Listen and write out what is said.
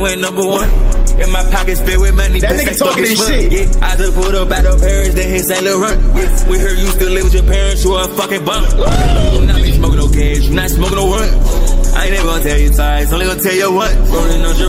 went number one. In my pockets filled with money. That nigga talking this shit. Yeah, I just pulled up out of Paris, then hit Saint Laurent. Yeah, we heard you still live with your parents, you a fucking bum. You not smoking no gas, you not smoking no one. I ain't never gonna tell you twice, only gonna tell you what. Rolling on your